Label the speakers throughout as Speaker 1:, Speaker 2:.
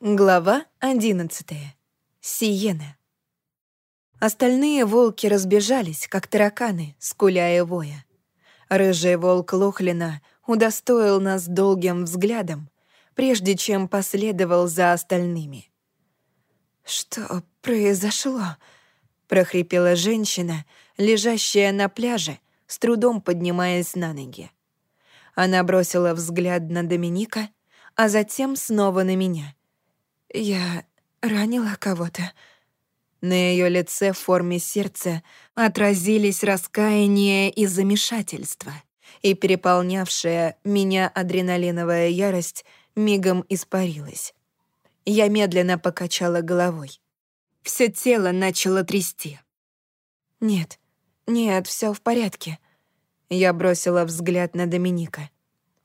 Speaker 1: Глава одиннадцатая. Сиена. Остальные волки разбежались, как тараканы, скуляя воя. Рыжий волк Лохлина удостоил нас долгим взглядом, прежде чем последовал за остальными. «Что произошло?» — прохрипела женщина, лежащая на пляже, с трудом поднимаясь на ноги. Она бросила взгляд на Доминика, а затем снова на меня — «Я ранила кого-то?» На ее лице в форме сердца отразились раскаяние и замешательство, и переполнявшая меня адреналиновая ярость мигом испарилась. Я медленно покачала головой. Все тело начало трясти. «Нет, нет, все в порядке». Я бросила взгляд на Доминика.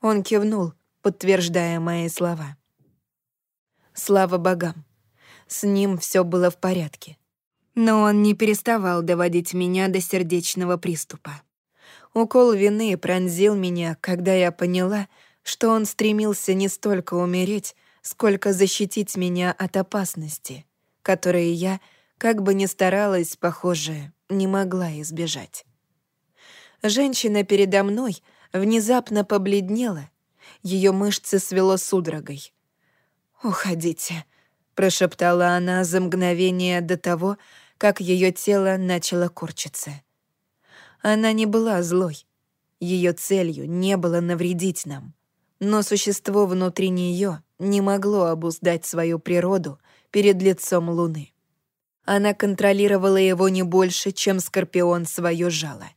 Speaker 1: Он кивнул, подтверждая мои слова. Слава богам. С ним все было в порядке. Но он не переставал доводить меня до сердечного приступа. Укол вины пронзил меня, когда я поняла, что он стремился не столько умереть, сколько защитить меня от опасности, которые я, как бы ни старалась, похоже, не могла избежать. Женщина передо мной внезапно побледнела, ее мышцы свело судорогой. «Уходите», — прошептала она за мгновение до того, как ее тело начало корчиться. Она не была злой. Ее целью не было навредить нам. Но существо внутри нее не могло обуздать свою природу перед лицом Луны. Она контролировала его не больше, чем Скорпион свое жало.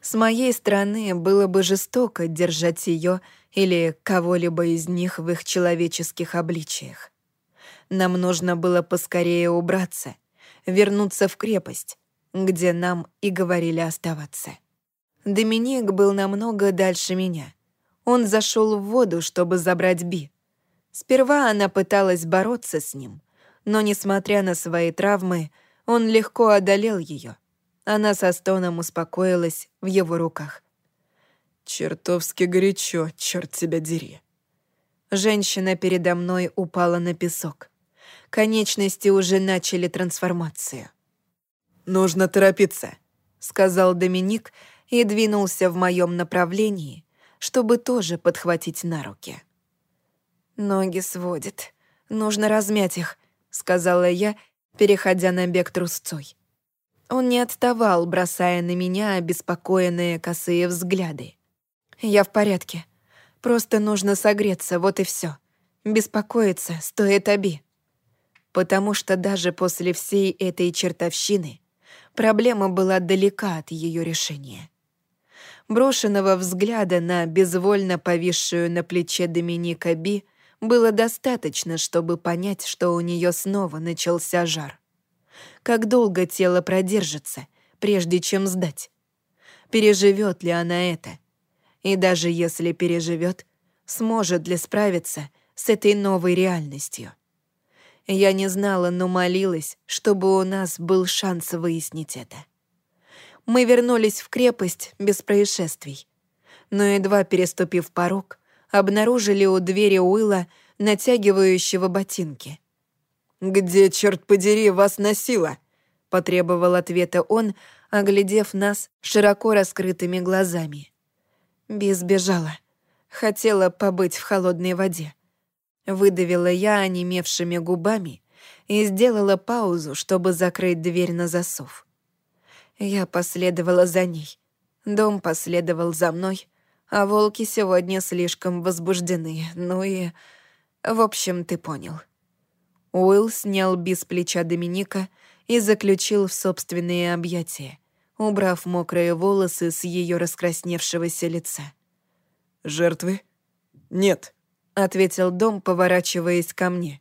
Speaker 1: С моей стороны было бы жестоко держать ее или кого-либо из них в их человеческих обличиях. Нам нужно было поскорее убраться, вернуться в крепость, где нам и говорили оставаться. Доминик был намного дальше меня. Он зашел в воду, чтобы забрать Би. Сперва она пыталась бороться с ним, но, несмотря на свои травмы, он легко одолел ее. Она со стоном успокоилась в его руках. «Чертовски горячо, черт тебя дери». Женщина передо мной упала на песок. Конечности уже начали трансформацию. «Нужно торопиться», — сказал Доминик и двинулся в моем направлении, чтобы тоже подхватить на руки. «Ноги сводит. Нужно размять их», — сказала я, переходя на бег трусцой. Он не отставал, бросая на меня обеспокоенные косые взгляды. Я в порядке. Просто нужно согреться, вот и все. Беспокоиться стоит оби. Потому что даже после всей этой чертовщины проблема была далека от ее решения. Брошенного взгляда на безвольно повисшую на плече Доминика Би было достаточно, чтобы понять, что у нее снова начался жар. Как долго тело продержится, прежде чем сдать? Переживет ли она это? И даже если переживет, сможет ли справиться с этой новой реальностью? Я не знала, но молилась, чтобы у нас был шанс выяснить это. Мы вернулись в крепость без происшествий. Но едва переступив порог, обнаружили у двери Уилла натягивающего ботинки. «Где, черт подери, вас носило?» — потребовал ответа он, оглядев нас широко раскрытыми глазами. Би сбежала. Хотела побыть в холодной воде. Выдавила я онемевшими губами и сделала паузу, чтобы закрыть дверь на засов. Я последовала за ней. Дом последовал за мной, а волки сегодня слишком возбуждены. Ну и... В общем, ты понял. Уилл снял Би плеча Доминика и заключил в собственные объятия — убрав мокрые волосы с ее раскрасневшегося лица. «Жертвы?» «Нет», — ответил Дом, поворачиваясь ко мне.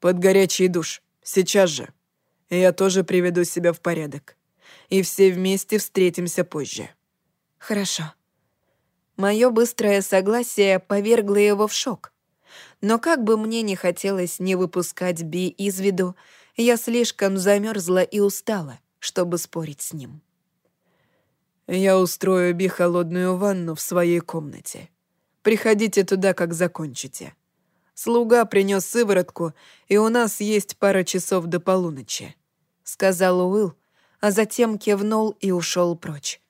Speaker 1: «Под горячий душ. Сейчас же. Я тоже приведу себя в порядок. И все вместе встретимся позже». «Хорошо». Мое быстрое согласие повергло его в шок. Но как бы мне не хотелось не выпускать Би из виду, я слишком замерзла и устала, чтобы спорить с ним. Я устрою Би холодную ванну в своей комнате. Приходите туда, как закончите», —
Speaker 2: Слуга принес сыворотку, и у нас есть пара часов до полуночи», — сказал Уилл, а затем кивнул и ушел прочь.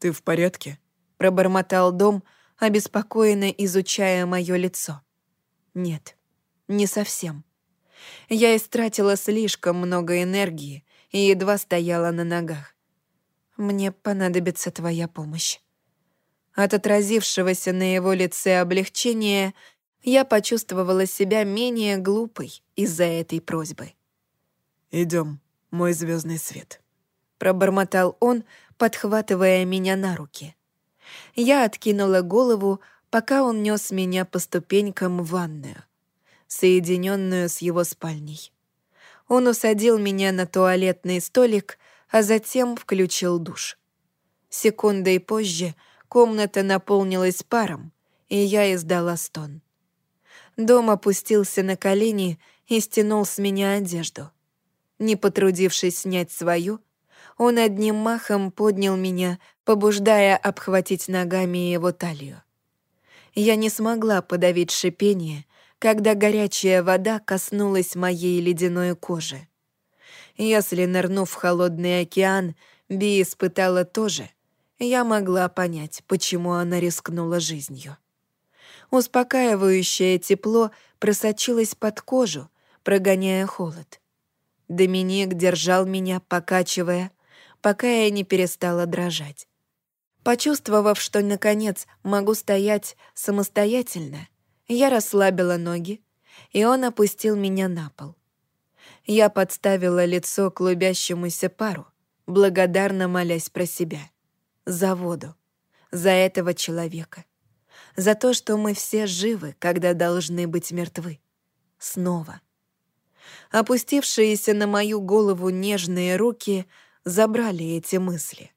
Speaker 2: «Ты в порядке?» — пробормотал дом, обеспокоенно изучая мое лицо. «Нет, не совсем. Я истратила слишком много энергии и едва стояла на ногах. Мне понадобится твоя помощь». От отразившегося на его лице облегчения я почувствовала себя менее глупой из-за этой просьбы. Идем, мой звездный свет», — пробормотал он, подхватывая меня на руки. Я откинула голову, пока он нес меня по ступенькам в ванную, соединенную с его спальней. Он усадил меня на туалетный столик, а затем включил душ. Секундой позже комната наполнилась паром, и я издала стон. Дом опустился на колени и стянул с меня одежду. Не потрудившись снять свою, он одним махом поднял меня, побуждая обхватить ногами его талию. Я не смогла подавить шипение, когда горячая вода коснулась моей ледяной кожи. Если, нырнув в холодный океан, Би испытала то же, я могла понять, почему она рискнула жизнью. Успокаивающее тепло просочилось под кожу, прогоняя холод. Доминик держал меня, покачивая, пока я не перестала дрожать. Почувствовав, что, наконец, могу стоять самостоятельно, я расслабила ноги, и он опустил меня на пол. Я подставила лицо клубящемуся пару, благодарно молясь про себя. За воду, за этого человека, за то, что мы все живы, когда должны быть мертвы. Снова. Опустившиеся на мою голову нежные руки забрали эти мысли.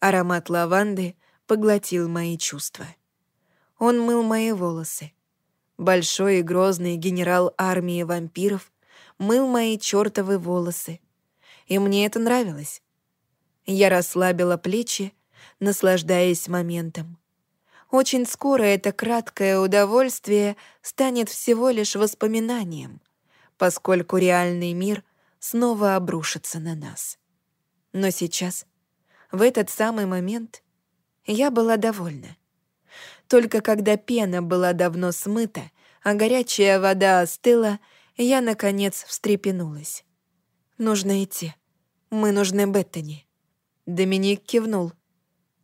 Speaker 2: Аромат лаванды поглотил мои чувства. Он мыл мои волосы. Большой и грозный генерал армии вампиров мыл мои чертовы волосы. И мне это нравилось. Я расслабила плечи, наслаждаясь моментом. Очень скоро это краткое удовольствие станет всего лишь воспоминанием, поскольку реальный мир снова обрушится на нас. Но сейчас, в этот самый момент, я была довольна. Только когда пена была давно смыта, а горячая вода остыла, я, наконец, встрепенулась. «Нужно идти. Мы нужны Беттани». Доминик кивнул.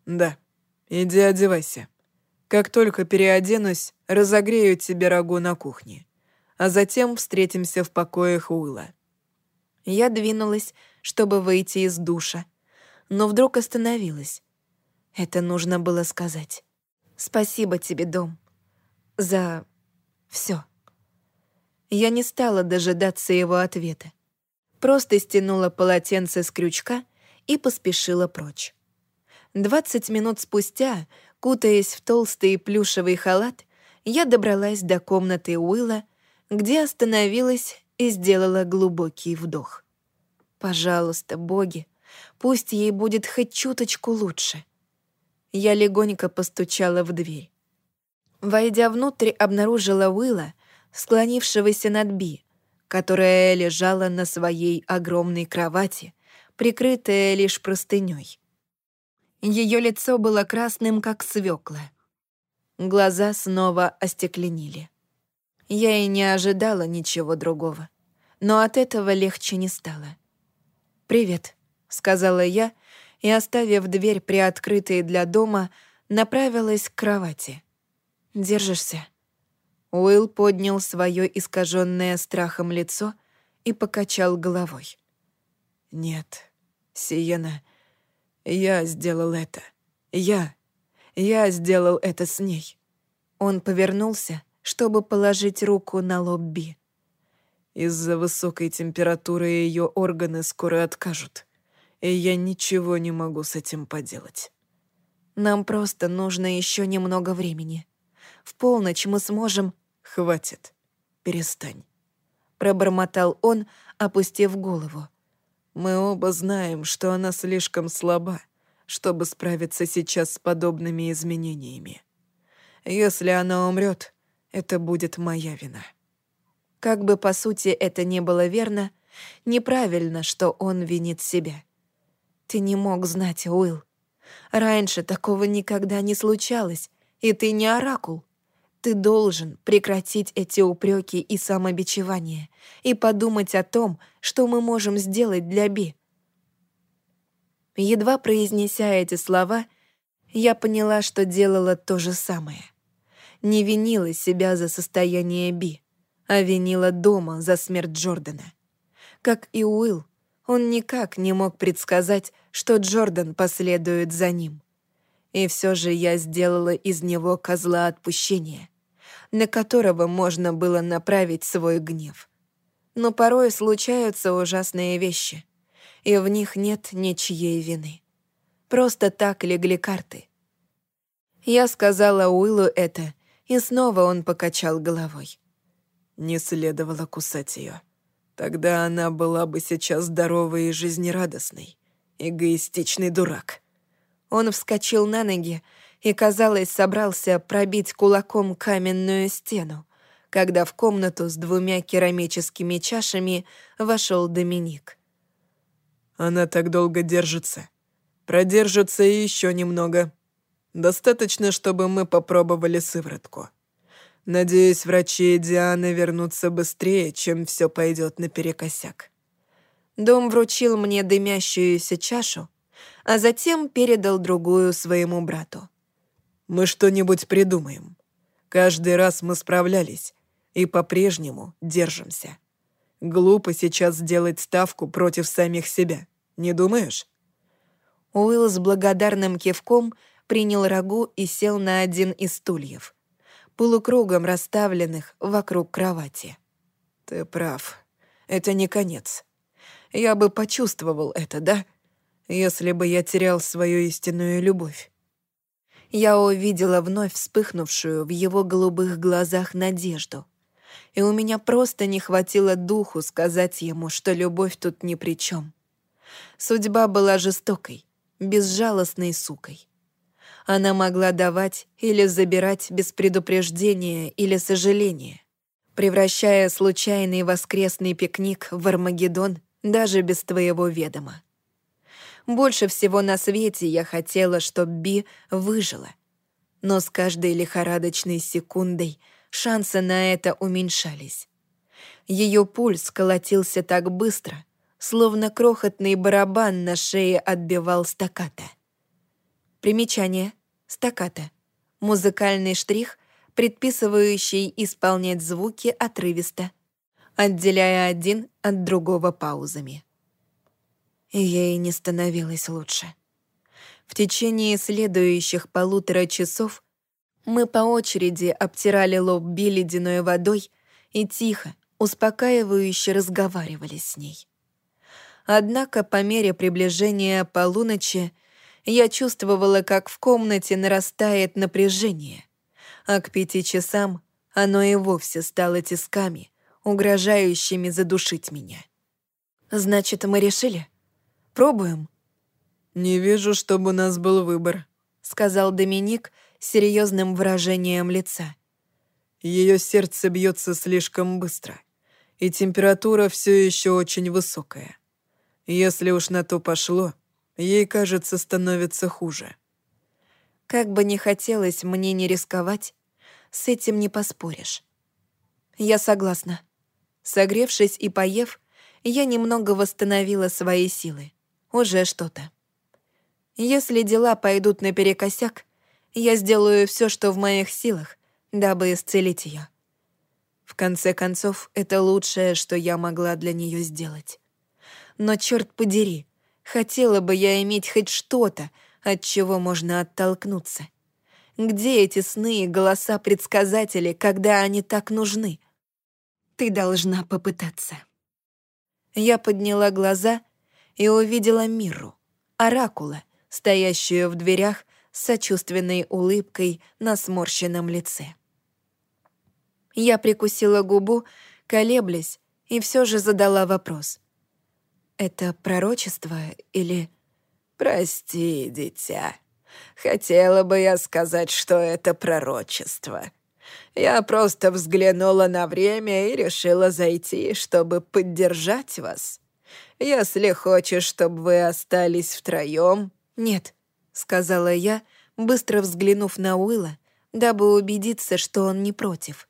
Speaker 2: «Да, иди одевайся. Как только переоденусь, разогрею тебе рагу на кухне, а затем встретимся в покоях Уилла». Я двинулась, чтобы выйти из душа, но вдруг остановилась. Это нужно было сказать. «Спасибо тебе, дом, за все. Я не стала дожидаться его ответа. Просто стянула полотенце с крючка и поспешила прочь. Двадцать минут спустя, кутаясь в толстый плюшевый халат, я добралась до комнаты Уилла, где остановилась и сделала глубокий вдох. «Пожалуйста, боги, пусть ей будет хоть чуточку лучше». Я легонько постучала в дверь. Войдя внутрь, обнаружила Уилла, склонившегося над Би, которая лежала на своей огромной кровати, прикрытая лишь простыней. Ее лицо было красным, как свекла. Глаза снова остекленили. Я и не ожидала ничего другого, но от этого легче не стало. «Привет», — сказала я, и, оставив дверь приоткрытой для дома, направилась к кровати. «Держишься?» Уилл поднял свое искаженное страхом лицо и покачал головой. «Нет, Сиена, я сделал это. Я. Я сделал это с ней». Он повернулся, чтобы положить руку на лоб Би. Из-за высокой температуры ее органы скоро откажут, и я ничего не могу с этим поделать. Нам просто нужно еще немного времени. В полночь мы сможем... Хватит. Перестань. Пробормотал он, опустив голову. Мы оба знаем, что она слишком слаба, чтобы справиться сейчас с подобными изменениями. Если она умрет, это будет моя вина.
Speaker 1: Как бы по сути это не было верно, неправильно, что он винит себя. Ты не мог знать, Уилл. Раньше такого никогда не случалось, и ты не оракул. Ты должен прекратить эти упреки и самобичевание и подумать о том, что мы можем сделать для Би. Едва произнеся эти слова, я поняла, что делала то же самое. Не винила себя за состояние Би, а винила дома за смерть Джордана. Как и Уилл, он никак не мог предсказать, что Джордан последует за ним. И все же я сделала из него козла отпущения, на которого можно было направить свой гнев. Но порой случаются ужасные вещи, и в них нет ничьей вины. Просто так легли карты. Я сказала Уиллу это, и снова он покачал головой.
Speaker 2: Не следовало кусать ее. Тогда она была бы сейчас здоровой и жизнерадостной. Эгоистичный дурак.
Speaker 1: Он вскочил на ноги и, казалось, собрался пробить кулаком каменную стену, когда в комнату с двумя керамическими чашами вошел Доминик.
Speaker 2: «Она так долго держится. Продержится еще немного. Достаточно, чтобы мы попробовали сыворотку». Надеюсь, врачи и Диана вернутся быстрее, чем все пойдет наперекосяк.
Speaker 1: Дом вручил мне дымящуюся чашу, а затем передал другую своему брату.
Speaker 2: «Мы что-нибудь придумаем. Каждый раз мы справлялись и по-прежнему держимся. Глупо сейчас сделать ставку против самих себя, не думаешь?»
Speaker 1: Уилл с благодарным кивком принял рагу и сел на один из стульев — полукругом расставленных вокруг кровати.
Speaker 2: «Ты прав. Это не конец. Я бы почувствовал это, да? Если бы я терял свою истинную любовь».
Speaker 1: Я увидела вновь вспыхнувшую в его голубых глазах надежду. И у меня просто не хватило духу сказать ему, что любовь тут ни при чем. Судьба была жестокой, безжалостной сукой. Она могла давать или забирать без предупреждения или сожаления, превращая случайный воскресный пикник в Армагеддон даже без твоего ведома. Больше всего на свете я хотела, чтобы Би выжила. Но с каждой лихорадочной секундой шансы на это уменьшались. Ее пульс колотился так быстро, словно крохотный барабан на шее отбивал стаката. Примечание. Стаката. Музыкальный штрих, предписывающий исполнять звуки отрывисто, отделяя один от другого паузами. Ей не становилось лучше. В течение следующих полутора часов мы по очереди обтирали лоб Би ледяной водой и тихо, успокаивающе разговаривали с ней. Однако по мере приближения полуночи я чувствовала, как в комнате нарастает напряжение, а к пяти часам оно и вовсе стало тисками, угрожающими задушить меня. «Значит, мы решили? Пробуем?»
Speaker 2: «Не вижу, чтобы у нас был выбор», —
Speaker 1: сказал Доминик с серьезным выражением лица.
Speaker 2: Ее сердце бьется слишком быстро, и температура все еще очень высокая. Если уж на то пошло, Ей, кажется, становится хуже.
Speaker 1: Как бы ни хотелось мне не рисковать, с этим не поспоришь. Я согласна. Согревшись и поев, я немного восстановила свои силы. Уже что-то. Если дела пойдут наперекосяк, я сделаю все, что в моих силах, дабы исцелить ее. В конце концов, это лучшее, что я могла для нее сделать. Но черт подери, Хотела бы я иметь хоть что-то, от чего можно оттолкнуться. Где эти сны и голоса предсказателей, когда они так нужны? Ты должна попытаться. Я подняла глаза и увидела Миру, оракула, стоящую в дверях с сочувственной улыбкой на сморщенном лице. Я прикусила губу, колеблясь, и все же задала вопрос. Это пророчество или...
Speaker 3: Прости, дитя. Хотела бы я сказать, что это пророчество.
Speaker 2: Я просто взглянула на время и решила зайти, чтобы поддержать вас. Если хочешь, чтобы вы остались втроем...»
Speaker 1: «Нет», — сказала я, быстро взглянув на Уилла, дабы убедиться, что он не против.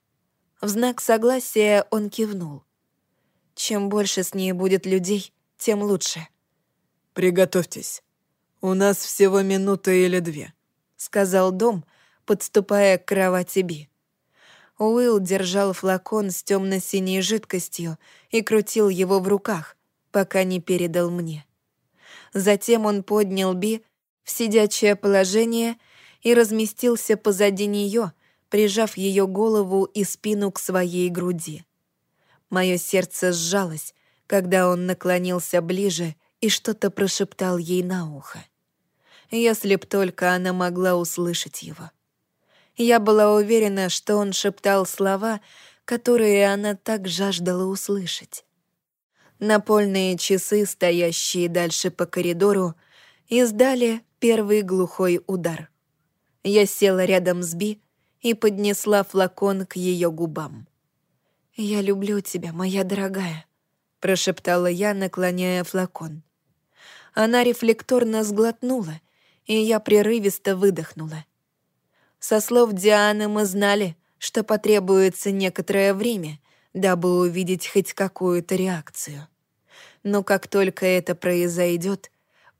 Speaker 1: В знак согласия он кивнул. «Чем больше с ней будет людей, тем лучше».
Speaker 3: «Приготовьтесь. У нас всего минута или две», —
Speaker 1: сказал Дом, подступая к кровати Би. Уилл держал флакон с темно-синей жидкостью и крутил его в руках, пока не передал мне. Затем он поднял Би в сидячее положение и разместился позади нее, прижав ее голову и спину к своей груди. Мое сердце сжалось, когда он наклонился ближе и что-то прошептал ей на ухо. Если б только она могла услышать его. Я была уверена, что он шептал слова, которые она так жаждала услышать. Напольные часы, стоящие дальше по коридору, издали первый глухой удар. Я села рядом с Би и поднесла флакон к ее губам. «Я люблю тебя, моя дорогая», — прошептала я, наклоняя флакон. Она рефлекторно сглотнула, и я прерывисто выдохнула. Со слов Дианы мы знали, что потребуется некоторое время, дабы увидеть хоть какую-то реакцию. Но как только это произойдет,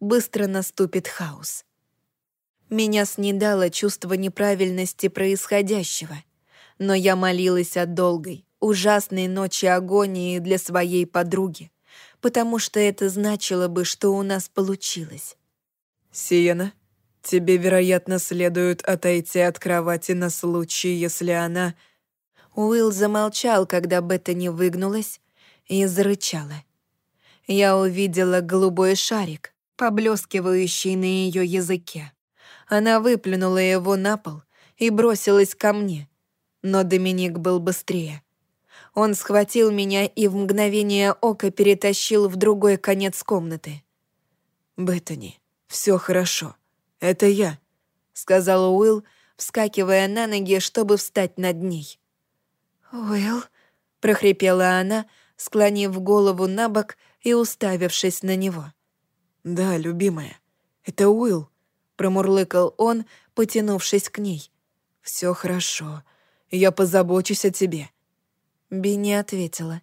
Speaker 1: быстро наступит хаос. Меня снедало чувство неправильности происходящего, но я молилась о долгой, ужасной ночи агонии для своей подруги, потому что это значило бы, что у нас получилось.
Speaker 3: «Сиена, тебе, вероятно, следует отойти от кровати на случай, если она...»
Speaker 1: Уилл замолчал, когда Бетта не выгнулась, и зарычала. Я увидела голубой шарик, поблескивающий на ее языке. Она выплюнула его на пол и бросилась ко мне, но Доминик был быстрее. Он схватил меня и в мгновение ока перетащил в другой конец комнаты.
Speaker 3: «Беттани, все хорошо. Это я», —
Speaker 1: сказал Уилл, вскакивая на ноги, чтобы встать над ней. «Уилл», — прохрипела она, склонив голову на бок и уставившись на него.
Speaker 3: «Да, любимая, это Уилл», — промурлыкал он, потянувшись к ней. Все хорошо. Я позабочусь о тебе.
Speaker 1: Би не ответила.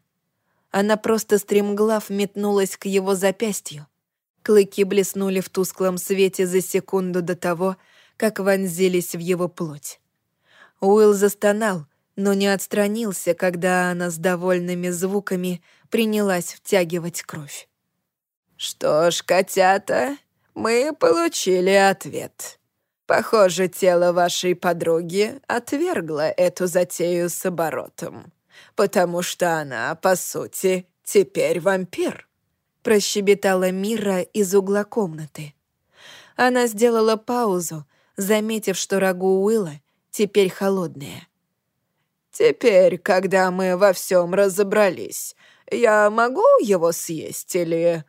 Speaker 1: Она просто стремглав метнулась к его запястью. Клыки блеснули в тусклом свете за секунду до того, как вонзились в его плоть. Уилл застонал, но не отстранился, когда она с довольными звуками принялась втягивать кровь.
Speaker 2: «Что ж, котята, мы получили ответ. Похоже, тело вашей подруги отвергло эту затею с оборотом потому что она, по сути, теперь вампир», — прощебетала Мира из угла комнаты.
Speaker 1: Она сделала паузу, заметив, что рагу Уилла теперь холодное.
Speaker 2: «Теперь, когда мы во всем разобрались, я могу его съесть или